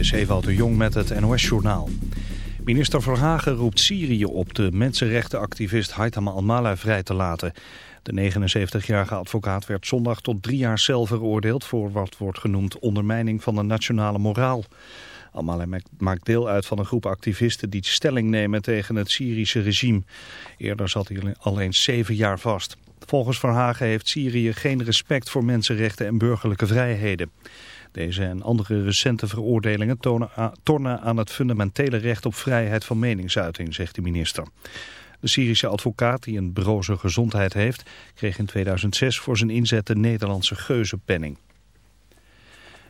is Ewout de Jong met het NOS-journaal. Minister Verhagen roept Syrië op de mensenrechtenactivist Haitham al-Maleh vrij te laten. De 79-jarige advocaat werd zondag tot drie jaar cel veroordeeld... voor wat wordt genoemd ondermijning van de nationale moraal. Al-Maleh maakt deel uit van een groep activisten die stelling nemen tegen het Syrische regime. Eerder zat hij al eens zeven jaar vast. Volgens Verhagen heeft Syrië geen respect voor mensenrechten en burgerlijke vrijheden. Deze en andere recente veroordelingen tornen aan het fundamentele recht op vrijheid van meningsuiting, zegt de minister. De Syrische advocaat, die een broze gezondheid heeft, kreeg in 2006 voor zijn inzet de Nederlandse geuzenpenning.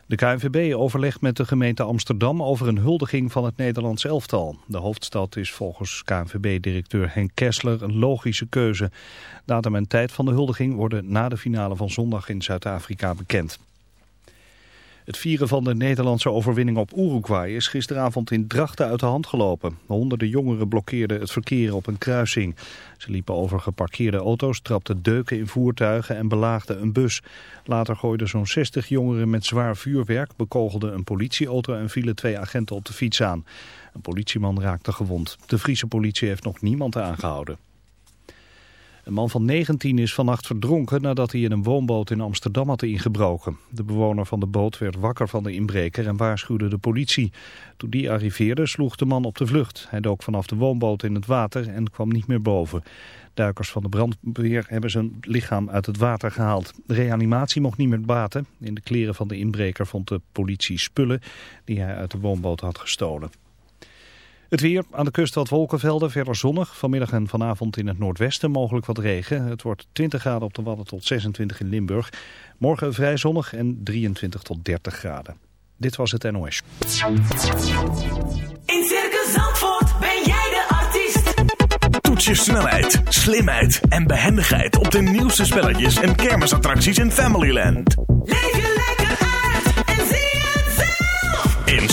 De KNVB overlegt met de gemeente Amsterdam over een huldiging van het Nederlands elftal. De hoofdstad is volgens KNVB-directeur Henk Kessler een logische keuze. Datum en tijd van de huldiging worden na de finale van zondag in Zuid-Afrika bekend. Het vieren van de Nederlandse overwinning op Uruguay is gisteravond in Drachten uit de hand gelopen. Honderden jongeren blokkeerden het verkeer op een kruising. Ze liepen over geparkeerde auto's, trapten deuken in voertuigen en belaagden een bus. Later gooiden zo'n 60 jongeren met zwaar vuurwerk, bekogelden een politieauto en vielen twee agenten op de fiets aan. Een politieman raakte gewond. De Friese politie heeft nog niemand aangehouden. Een man van 19 is vannacht verdronken nadat hij in een woonboot in Amsterdam had ingebroken. De bewoner van de boot werd wakker van de inbreker en waarschuwde de politie. Toen die arriveerde sloeg de man op de vlucht. Hij dook vanaf de woonboot in het water en kwam niet meer boven. Duikers van de brandweer hebben zijn lichaam uit het water gehaald. De reanimatie mocht niet meer baten. In de kleren van de inbreker vond de politie spullen die hij uit de woonboot had gestolen. Het weer, aan de kust wat wolkenvelden, verder zonnig. Vanmiddag en vanavond in het noordwesten mogelijk wat regen. Het wordt 20 graden op de Wadden tot 26 in Limburg. Morgen vrij zonnig en 23 tot 30 graden. Dit was het NOS. In Circus Zandvoort ben jij de artiest. Toets je snelheid, slimheid en behendigheid op de nieuwste spelletjes en kermisattracties in Familyland. Leef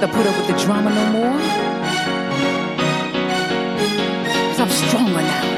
have to put up with the drama no more. Cause I'm stronger now.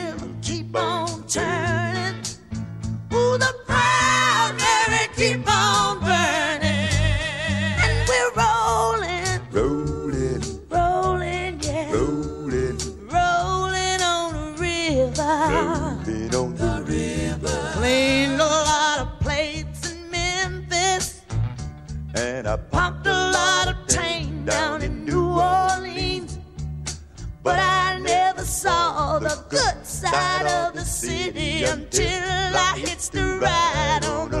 keep on turning. Ooh, the proud Mary keep on burning. And we're rolling, Rolling, rolling, yeah. rolling, Rolling on the river. rolling on the river. Cleaned a lot of plates in Memphis. And I Pumped a lot of tang down in New Orleans. But I saw the good side of the city until I hits the ride on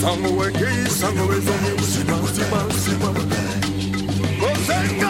Sangue, sangue, sangue, sangue, sangue, sangue, sangue, sangue, sangue, sangue,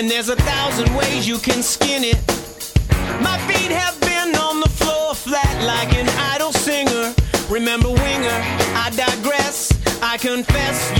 And there's a thousand ways you can skin it. My feet have been on the floor flat like an idle singer. Remember, winger, I digress, I confess.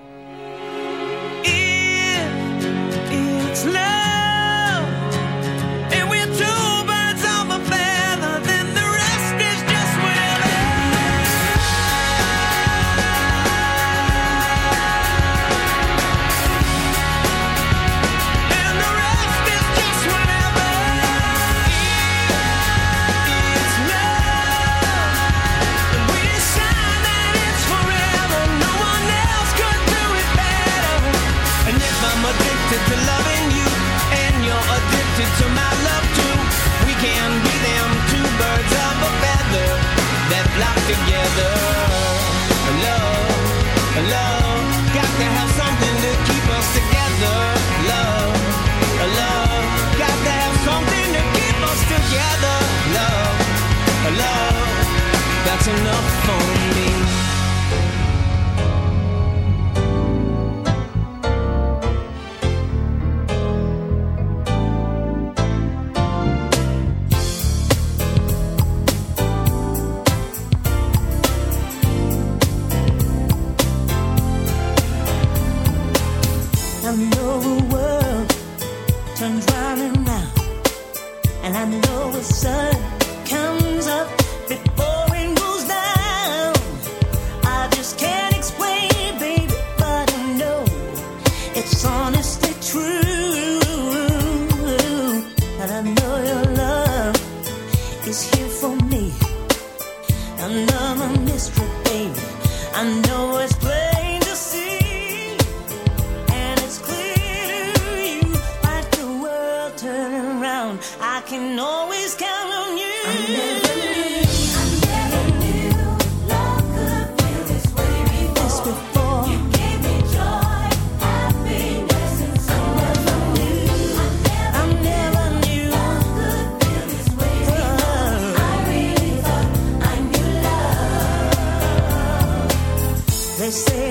say